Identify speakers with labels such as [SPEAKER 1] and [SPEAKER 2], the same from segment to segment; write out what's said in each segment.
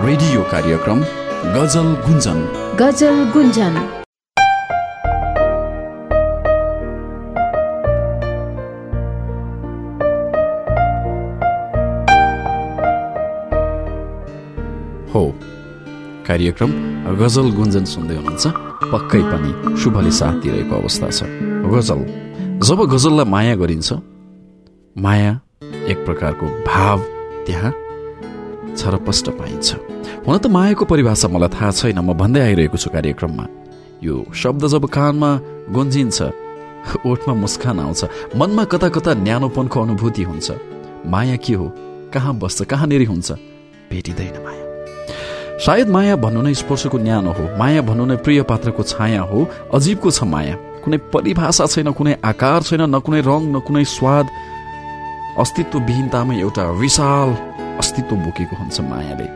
[SPEAKER 1] Radio कार्यक्रम गजल गुन्जन।
[SPEAKER 2] गजल गुन्जन।
[SPEAKER 1] हो कार्यक्रम गजल गुन्जन सुन्दै हुनुहुन्छ। पक्कै पनि शुभले साथ दिइरहेको अवस्था छ। गजल जब गजललाई माया गरिन्छ माया एक प्रकारको भाव त्यहाँ छरपष्ट पाइन्छ। हुन त मायाको परिभाषा मलाई थाहा छैन म भन्दै आइरहेको छु कार्यक्रममा। यो शब्द जब कानमा गुन्जिन्छ ओठमा मुस्कान आउँछ मनमा कता कता न्यानोपनको अनुभूति हुन्छ। माया के हो? कहाँ बस्छ? कहाँनिर हुन्छ? भेटिँदैन माया। सायद माया भन्नु नै स्पर्शको न्यानो हो। माया भन्नु नै प्रिय पात्रको छाया हो। अजीबको छ माया। कुनै परिभाषा छैन कुनै आकार छैन न कुनै रङ न कुनै स्वाद। अस्तित्वविहीनतामा एउटा विशाल अस्तित्व बोकेको हुन्छ मायाले।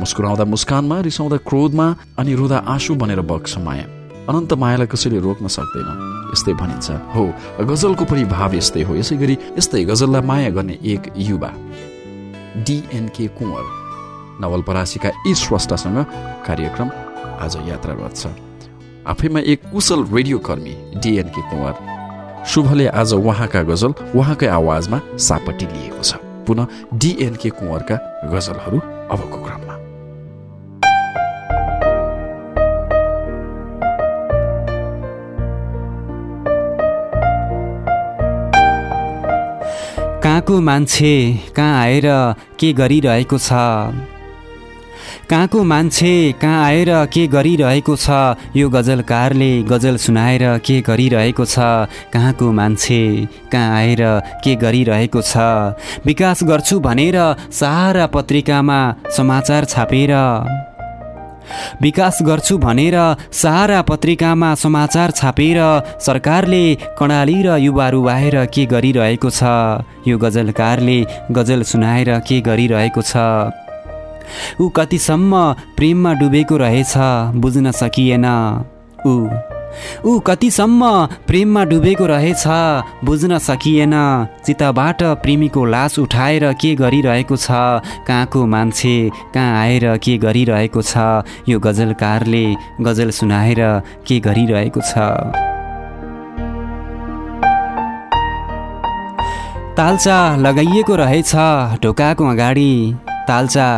[SPEAKER 1] मुस्कुराउँदा मुस्कानमा रिसाउँदा क्रोधमा अनि रुँदा आँसु बनेर बग्छ माया। अनन्त मायालाई कसैले रोक्न सक्दैन। यस्तै भनिन्छ हो गजलको पनि भाव यस्तै हो। यसै गरी यस्तै गजललाई माया गर्ने एक युवा। डिएनके कुँवर नवलपरासीका यी स्रष्टासँग कार्यक्रम आज यात्रा गर्छ। आफैमा एक कुशल रेडियो कर्मी डिएनके कुँवर। शुभले आज उहाँका गजल उहाँकै आवाजमा सापट्टि लिएको छ। पुनः डिएनके कुँवरका गजलहरू अबको क्रममा।
[SPEAKER 3] कहाँको मान्छे कहाँ आएर के गरिरहेको छ? कहाँको मान्छे कहाँ आएर के गरिरहेको छ? यो गजलकारले गजल सुनाएर के गरिरहेको छ? कहाँको मान्छे कहाँ आएर के गरिरहेको छ? विकास गर्छु भनेर सहारा पत्रिकामा समाचार छापेर विकास गर्छु भनेर सहारा पत्रिकामा समाचार छापेर सरकारले कणाली र युवाहरू आएर के गरिरहेको छ? यो गजलकारले गजल सुनाएर के गरिरहेको छ? ऊ कतिसम्म प्रेममा डुबेको रहेछ बुझ्न सकिएन ऊ। ऊ कतिसम्म प्रेममा डुबेको रहेछ बुझ्न सकिएन। चिताबाट प्रेमीको लास उठाएर के गरिरहेको छ कहाँको मान्छे कहाँ आएर के गरिरहेको छ यो गजलकारले गजल सुनाएर के गरिरहेको छ। तालचा लगाइएको रहेछ ढोकाको अगाडि। तालचा।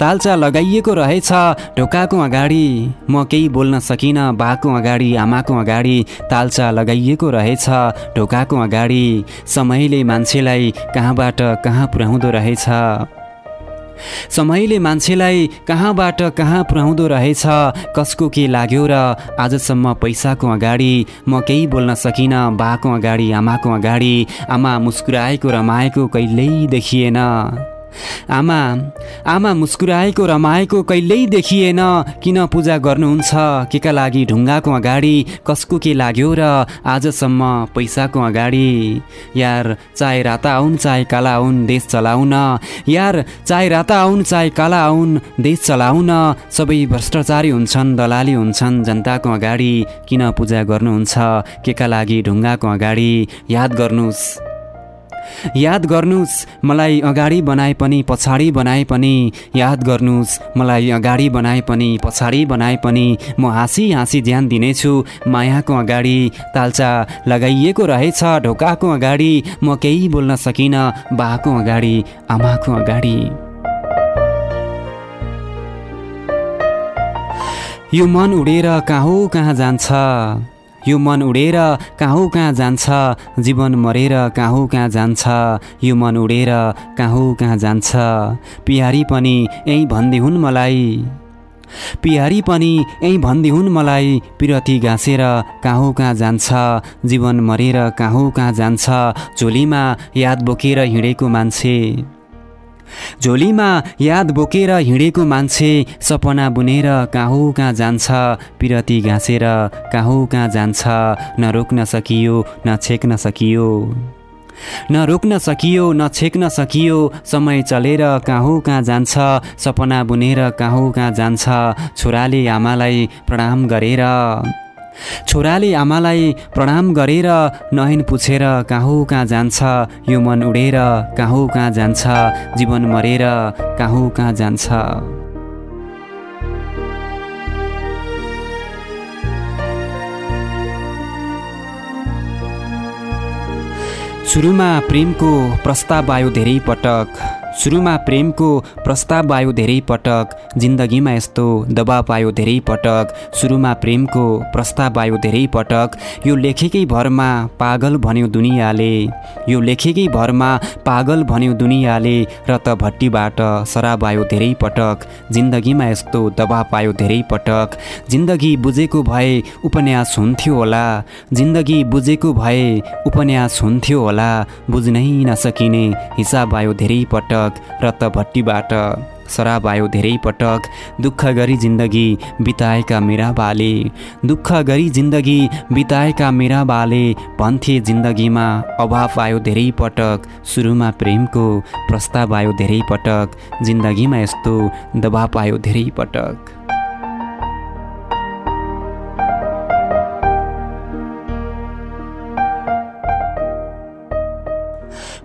[SPEAKER 3] तालचा लगाइएको रहेछ। ढोकाको अगाडि। म केही बोल्न सकिनँ बाको अगाडि आमाको अगाडि तालचा लगाइएको रहेछ। ढोकाको अगाडि। समयले मान्छेलाई कहाँबाट कहाँ पुर्याउँदो रहेछ। समयले मान्छेलाई कहाँबाट कहाँ पुर्याउँदो रहेछ। कसको के लाग्यो र आजसम्म पैसाको अगाडि म केही बोल्न सकिनँ बाको अगाडि आमाको अगाडि आमा मुस्कुराएको रमाएको कहिल्यै देखिएन। आमा आमा मुस्कुराएको रमाएको कहिल्यै देखिएन। किन पूजा गर्नुहुन्छ? के का लागि ढुङ्गाको अगाडि? कसको के लाग्यो र आजसम्म पैसाको अगाडि? यार चाहे राता आउन् चाहे काला आउन् देश चलाउन। यार चाहे राता आउन् चाहे काला आउन् देश चलाउन। सबै भ्रष्टाचारी हुन्छन् दलाली हुन्छन् जनताको अगाडि। किन पूजा गर्नुहुन्छ? के का लागि ढुङ्गाको अगाडि? याद गर्नुहोस्। याद गर्नुहोस् मलाई अगाडि बनाए पनि पछाडि बनाए पनि। याद गर्नुहोस् मलाई अगाडि बनाए पनि पछाडि बनाए पनि। म हाँसी हाँसी ध्यान दिनेछु मायाको अगाडि। तालचा लगाइएको रहेछ ढोकाको अगाडि। म केही बोल्न सकिनँ बाको अगाडि आमाको अगाडि। यो मन उडेर कहाँ हो कहाँ जान्छ? यो मन उडेर कहाँ कहाँ जान्छ? जीवन मरेर कहाँ कहाँ जान्छ? यो मन उडेर कहाँ कहाँ जान्छ? पिहारी पनि यहीँ भन्दै हुन् मलाई। पिहारी पनि यहीँ भन्दै हुन् मलाई। पिरती घाँसेर कहाँ कहाँ जान्छ? जीवन मरेर कहाँ कहाँ जान्छ? झोलीमा याद बोकेर हिँडेको मान्छे। झोलीमा याद बोकेर हिँडेको मान्छे सपना बुनेर कहाँ कहाँ जान्छ पिरती घाँसेर कहाँ कहाँ जान्छ न रोक्न सकियो न छेक्न सकियो। न रोक्न सकियो न छेक्न सकियो समय चलेर कहाँ कहाँ जान्छ सपना बुनेर कहाँ कहाँ जान्छ छोराले आमालाई प्रणाम गरेर। छोराले आमालाई प्रणाम गरेर नहिन पुछेर कहाँ कहाँ जान्छ यो मन उडेर कहाँ कहाँ जान्छ जीवन मरेर कहाँ कहाँ जान्छ। सुरुमा प्रेमको प्रस्ताव आयो धेरै पटक। सुरुमा प्रेमको प्रस्ताव आयो धेरै पटक जिन्दगीमा यस्तो दबाब आयो धेरै पटक सुरुमा प्रेमको प्रस्ताव आयो धेरै पटक। यो लेखेकै भरमा पागल भन्यो दुनियाँले यो लेखेकै भरमा पागल भन्यो दुनियाँले र त भट्टीबाट शराब आयो धेरै पटक जिन्दगीमा यस्तो दबाब आयो धेरै पटक। जिन्दगी बुझेको भए उपन्यास हुन्थ्यो होला जिन्दगी बुझेको भए उपन्यास हुन्थ्यो होला बुझ्नै नसकिने हिसाब आयो धेरै पटक। पटक रत्तभट्टीबाट शराब आयो धेरै पटक। दुःख गरी जिन्दगी बिताएका मेरा बाले दुःख गरी जिन्दगी बिताएका मेरा बाले भन्थे जिन्दगीमा अभाव आयो धेरै पटक सुरुमा प्रेमको प्रस्ताव आयो धेरै पटक जिन्दगीमा यस्तो दबाब आयो धेरै पटक।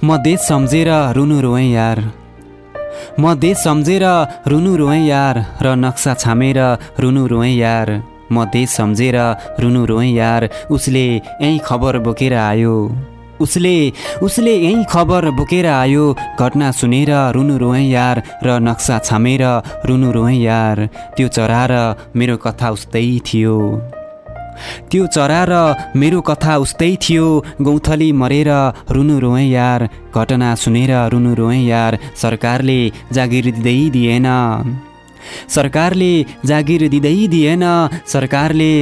[SPEAKER 3] म देश सम्झेर रुनु रोएँ यार। म देश सम्झेर रुनु रोएँ यार र नक्सा छामेर रुनु रोएँ यार। म देश सम्झेर रुनु रोएँ यार उसले यहीँ खबर बोकेर आयो। उसले उसले यहीँ खबर बोकेर आयो घटना सुनेर रुनु रोएँ यार र नक्सा छामेर रुनु रोएँ यार। त्यो चरा र मेरो कथा उस्तै थियो। त्यो चरा र मेरो कथा उस्तै थियो। गौथली मरेर रुनु रोएँ यार घटना सुनेर रुनु रोएँ यार सरकारले जागिर दिँदै दिएन। सरकारले जागिर दिँदै दिएन सरकारले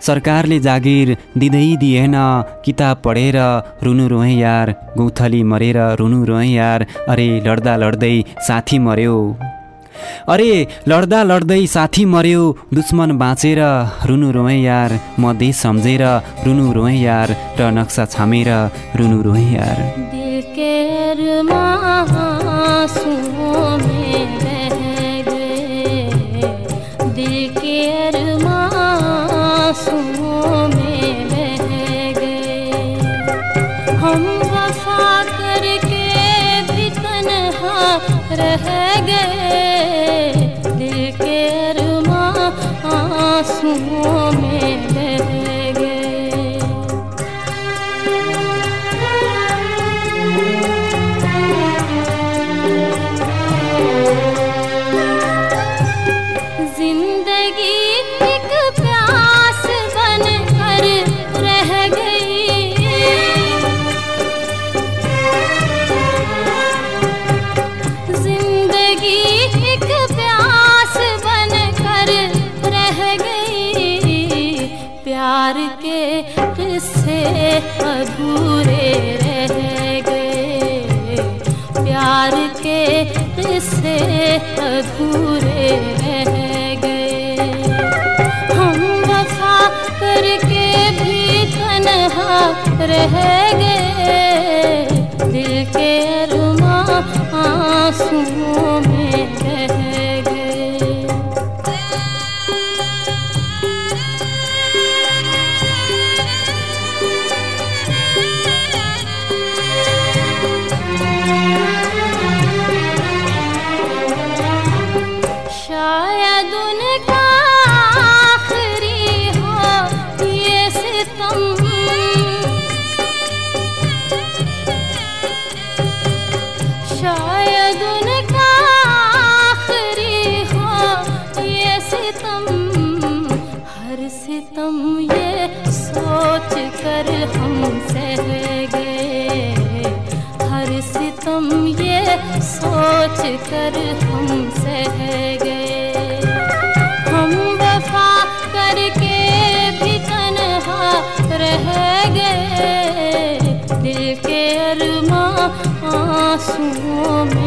[SPEAKER 3] सरकारले जागिर दिँदै दिएन। किताब पढेर रुनु रोएँ यार गौथली मरेर रुनु रोएँ यार अरे लड्दा लड्दै साथी मर्यो अरे लड्दा लड्दै साथी मर्यो दुश्मन बाँचेर रुनु रोएँ यार म देश सम्झेर रुनु रोएँ यार र नक्सा छामेर रुनु रोएँ यार।
[SPEAKER 2] रह गए। अधूरे रह गए। प्यार के किस्से अधूरे रह गए। हम वफा करके भी तन्हा रह गए। दिल के अरमा आंसुओं आंसुओं में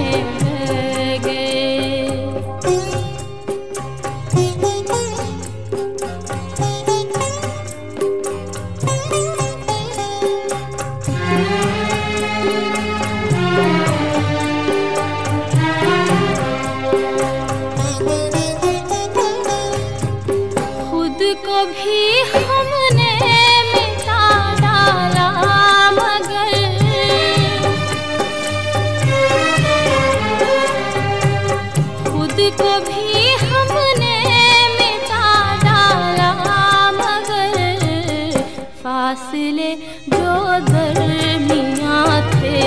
[SPEAKER 2] फासले जो दरमिया थे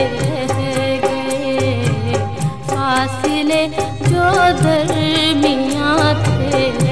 [SPEAKER 2] गए। फासले जो दरमिया थे